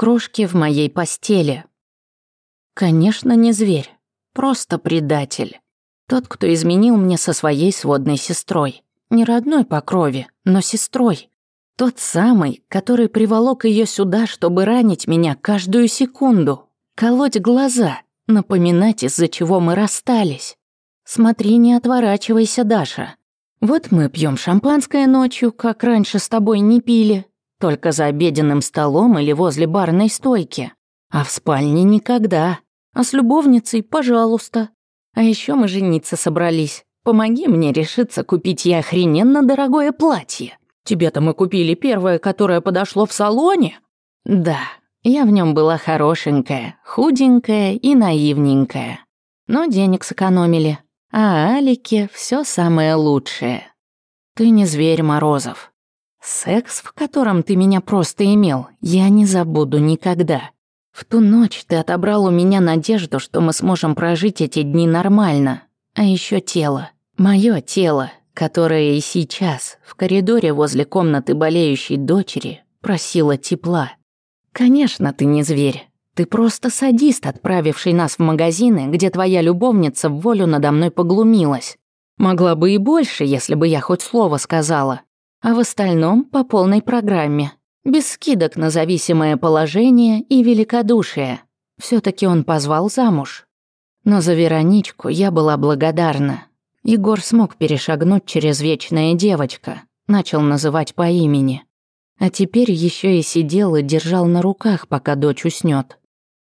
крошки в моей постели. Конечно, не зверь, просто предатель. Тот, кто изменил мне со своей сводной сестрой. Не родной по крови, но сестрой. Тот самый, который приволок ее сюда, чтобы ранить меня каждую секунду, колоть глаза, напоминать, из-за чего мы расстались. Смотри, не отворачивайся, Даша. Вот мы пьем шампанское ночью, как раньше с тобой не пили, только за обеденным столом или возле барной стойки. А в спальне никогда. А с любовницей, пожалуйста. А еще мы жениться собрались. Помоги мне решиться купить ей охрененно дорогое платье. Тебе-то мы купили первое, которое подошло в салоне. Да, я в нем была хорошенькая, худенькая и наивненькая. Но денег сэкономили. А Алике все самое лучшее. Ты не зверь, Морозов. Секс, в котором ты меня просто имел, я не забуду никогда. В ту ночь ты отобрал у меня надежду, что мы сможем прожить эти дни нормально. А еще тело. Мое тело, которое и сейчас, в коридоре возле комнаты болеющей дочери, просило тепла. Конечно, ты не зверь. Ты просто садист, отправивший нас в магазины, где твоя любовница в волю надо мной поглумилась. Могла бы и больше, если бы я хоть слово сказала а в остальном по полной программе. Без скидок на зависимое положение и великодушие. все таки он позвал замуж. Но за Вероничку я была благодарна. Егор смог перешагнуть через «Вечная девочка», начал называть по имени. А теперь еще и сидел и держал на руках, пока дочь уснет.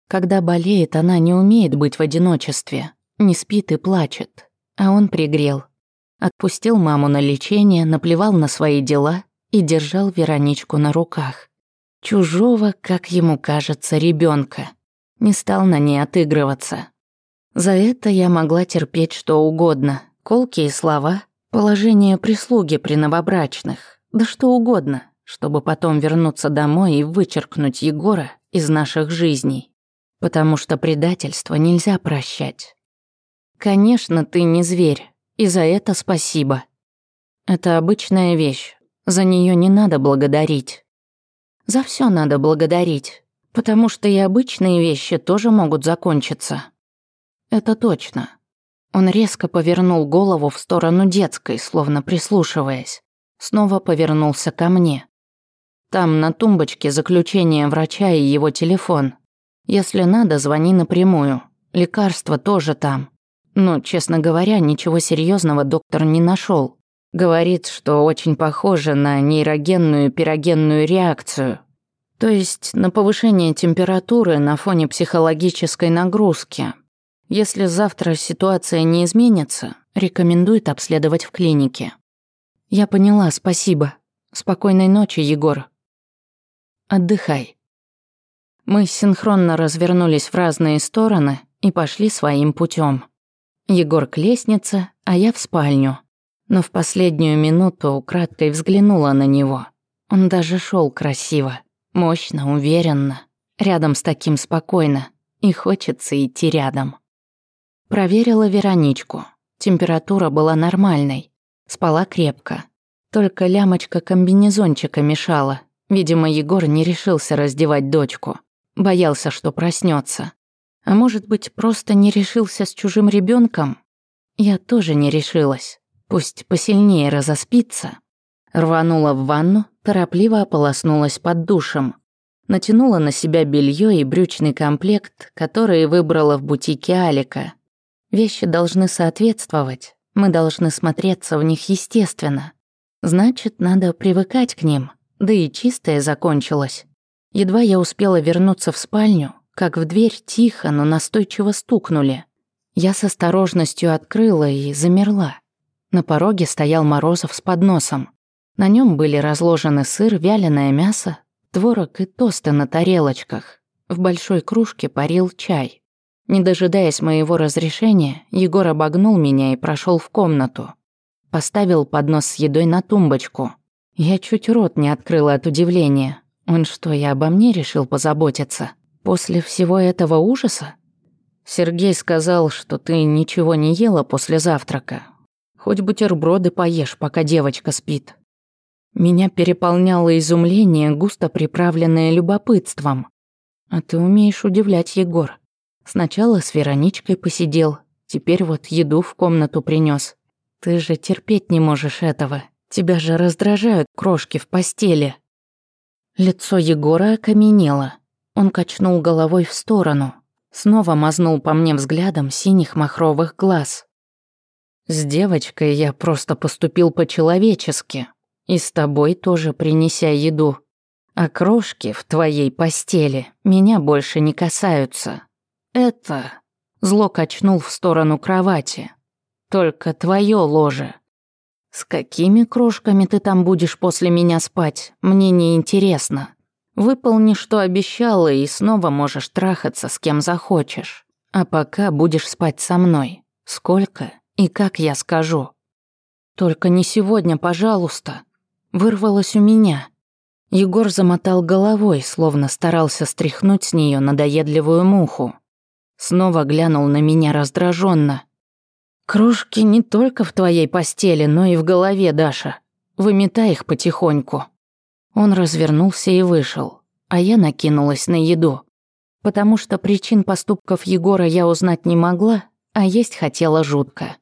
Когда болеет, она не умеет быть в одиночестве, не спит и плачет. А он пригрел, Отпустил маму на лечение, наплевал на свои дела и держал Вероничку на руках. Чужого, как ему кажется, ребенка. Не стал на ней отыгрываться. За это я могла терпеть что угодно. колки и слова, положение прислуги при новобрачных. Да что угодно, чтобы потом вернуться домой и вычеркнуть Егора из наших жизней. Потому что предательство нельзя прощать. Конечно, ты не зверь, и за это спасибо. Это обычная вещь. За нее не надо благодарить. За все надо благодарить. Потому что и обычные вещи тоже могут закончиться. Это точно. Он резко повернул голову в сторону детской, словно прислушиваясь. Снова повернулся ко мне. Там на тумбочке заключение врача и его телефон. Если надо, звони напрямую. Лекарство тоже там. Но, честно говоря, ничего серьезного доктор не нашел. Говорит, что очень похоже на нейрогенную пирогенную реакцию. То есть на повышение температуры на фоне психологической нагрузки. Если завтра ситуация не изменится, рекомендует обследовать в клинике. Я поняла, спасибо. Спокойной ночи, Егор. Отдыхай. Мы синхронно развернулись в разные стороны и пошли своим путем. Егор к лестнице, а я в спальню. Но в последнюю минуту украдкой взглянула на него. Он даже шел красиво, мощно, уверенно. Рядом с таким спокойно. И хочется идти рядом. Проверила Вероничку. Температура была нормальной. Спала крепко. Только лямочка комбинезончика мешала. Видимо, Егор не решился раздевать дочку. Боялся, что проснется. А может быть, просто не решился с чужим ребенком? Я тоже не решилась. Пусть посильнее разоспится. Рванула в ванну, торопливо ополоснулась под душем. Натянула на себя белье и брючный комплект, которые выбрала в бутике Алика. Вещи должны соответствовать, мы должны смотреться в них естественно. Значит, надо привыкать к ним, да и чистое закончилось. Едва я успела вернуться в спальню, как в дверь тихо, но настойчиво стукнули. Я с осторожностью открыла и замерла. На пороге стоял Морозов с подносом. На нем были разложены сыр, вяленое мясо, творог и тосты на тарелочках. В большой кружке парил чай. Не дожидаясь моего разрешения, Егор обогнул меня и прошел в комнату. Поставил поднос с едой на тумбочку. Я чуть рот не открыла от удивления. Он что, я обо мне решил позаботиться? после всего этого ужаса? Сергей сказал, что ты ничего не ела после завтрака. Хоть бутерброды поешь, пока девочка спит. Меня переполняло изумление, густо приправленное любопытством. А ты умеешь удивлять, Егор. Сначала с Вероничкой посидел, теперь вот еду в комнату принёс. Ты же терпеть не можешь этого. Тебя же раздражают крошки в постели. Лицо Егора окаменело. Он качнул головой в сторону, снова мазнул по мне взглядом синих махровых глаз. «С девочкой я просто поступил по-человечески, и с тобой тоже принеся еду. А крошки в твоей постели меня больше не касаются. Это...» Зло качнул в сторону кровати. «Только твое ложе. С какими крошками ты там будешь после меня спать, мне не интересно. Выполни, что обещала, и снова можешь трахаться с кем захочешь. А пока будешь спать со мной. Сколько и как я скажу. Только не сегодня, пожалуйста. Вырвалось у меня. Егор замотал головой, словно старался стряхнуть с нее надоедливую муху. Снова глянул на меня раздраженно. «Кружки не только в твоей постели, но и в голове, Даша. Выметай их потихоньку». Он развернулся и вышел, а я накинулась на еду. Потому что причин поступков Егора я узнать не могла, а есть хотела жутко.